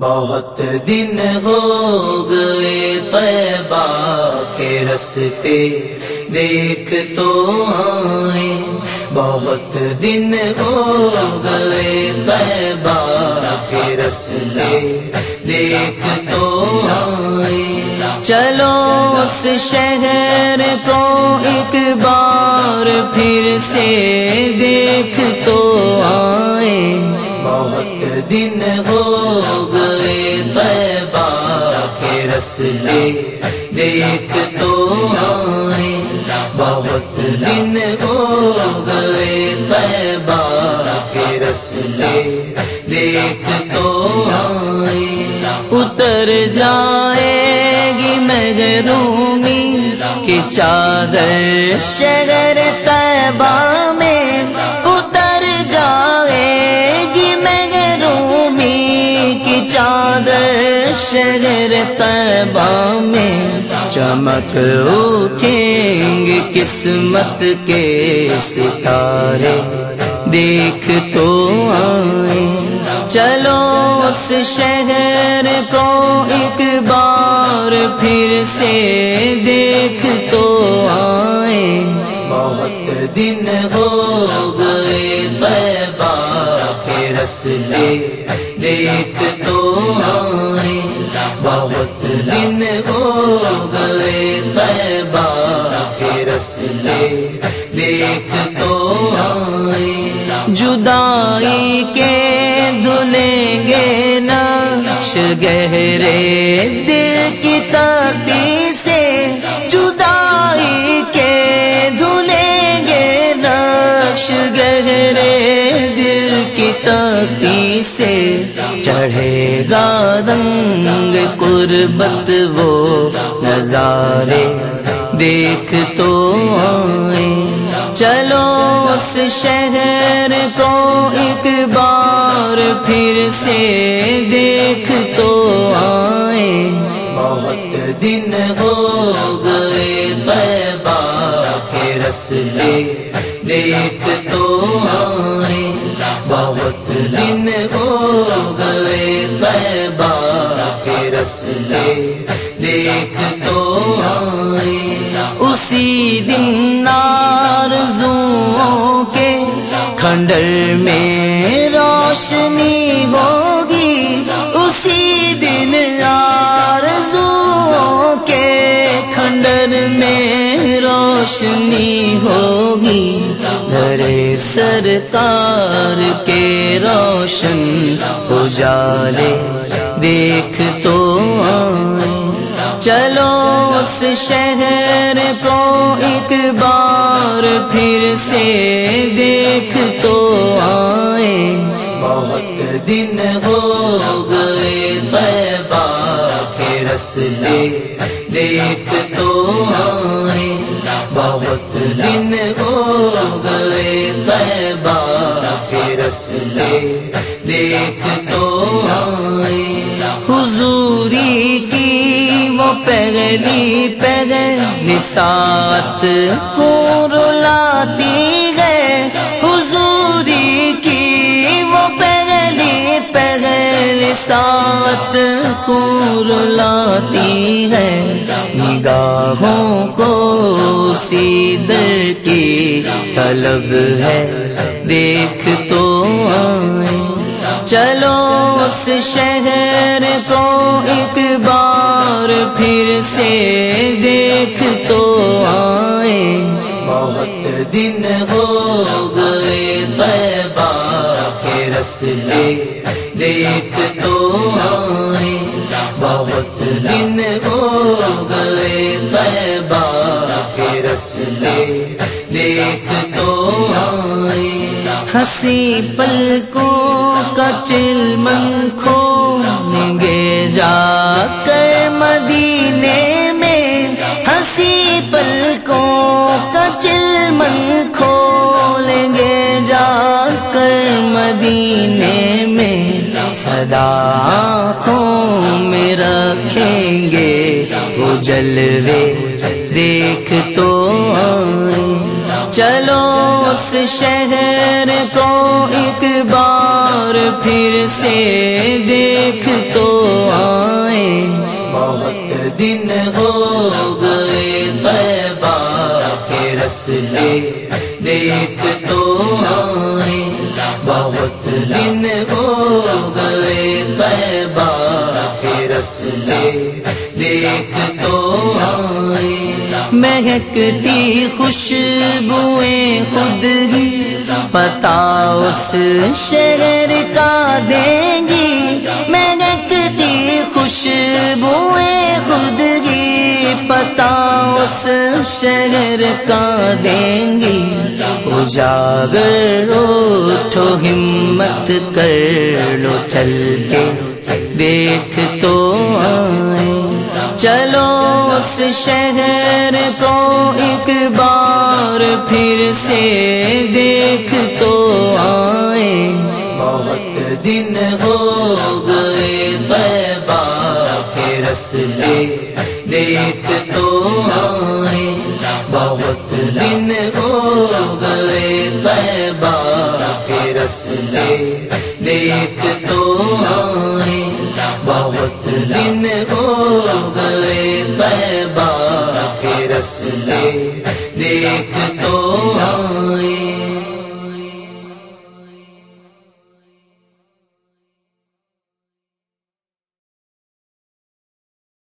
بہت دن ہو گئے طیبہ کے رستے دیکھ تو آئے۔ بہت دن ہو گئے طیبہ کے رستے دیکھ تو آئے۔ چلو اس شہر کو ایک بار پھر سے دیکھ تو آئے۔ بہت دن ہو کے دیکھ تو آئے، بہت دن ہو گئے طیبہ کے رسلے دیکھ تو آئے۔ اتر جائے گی مغرومی کی چادر شگر طیبہ میں۔ اتر جائے گی مغرومی کی چادر شگر طیبہ میں چمک اٹھیں گے قسمت کے ستارے۔ دیکھ تو آئے چلو اس شہر کو ایک بار پھر سے دیکھ تو آئے بہت دن ہو گئے طیبہ کے رسلے دیکھ تو آئے بہت دن ہو گئے طیبہ کے رسلے دیکھ تو آئے۔ جدائی کے دھلیں گے نقش گہرے دل کی تختی سے چڑھے گا رنگ قربت وہ نظارے دیکھ تو آئے۔ چلو اس شہر کو ایک بار پھر سے دیکھ تو آئے۔ بہت دن ہو گئے طیبہ کے رسلے دیکھ تو آئے۔ بہت دن ہو گئے طیبہ کے دیکھ تو اسی دن نارزوں کے کھنڈر میں روشنی ہوگی۔ اسی دن آرزوں کے کھنڈر میں روشنی ہوگی۔ گھرے سرکار کے روشن اجالے دیکھ تو چلو اس شہر کو ایک بار پھر سے دیکھ تو آئے۔ بہت دن ہو گئے طیبہ کے رسلے۔ دیکھ تو آئے۔ بہت دن رسلے دیکھ تو حضوری کی وہ پہلی پہلی سات خور لاتی ہے۔ حضوری کی وہ پہلی پہلی سات خور لاتی ہے۔ نگاہوں کو سیدر کی طلب ہے۔ دیکھ تو چلو اس شہر کو ایک بار پھر سے دیکھ تو آئے۔ بہت دن ہو گئے طیبہ کے رسلے۔ دیکھ تو آئے۔ بہت دن ہو گئے طیبہ کے دیکھ تو ہنسی پل کو کچل من کھو گے جا کر مدینے میں ہنسی پل کو کچل من کھولیں گے جا کر مدینے میں صدا آنکھوں میں رکھیں گے وہ جلوے دیکھ تو چلو اس شہر کو ایک بار پھر سے دیکھ دیکھ تو آئے۔ بہت دن ہو گئے طیبہ کے رسلے دیکھ تو آئے۔ بہت دن ہو گئے طیبہ کے رسلے دیکھ تو مہکتی خوشبوئیں خود ہی۔ پتا اس شہر کا دیں گی۔ مہکتی خوشبوئیں خود ہی۔ پتا اس شہر کا دیں گی۔ اجاگر اٹھو، ہمت کر لو، چل کے۔ دیکھ تو آئے چلو اس شہر کو ایک بار پھر سے دیکھ تو آئے۔ بہت دن ہو گئے طیبہ کے رسلے دیکھ تو آئے۔ بہت دن ہو گئے طیبہ کے رسلے دیکھ تو آئے۔ بہت دن ہو گئے بابا کے رسلے دیکھ تو آئے۔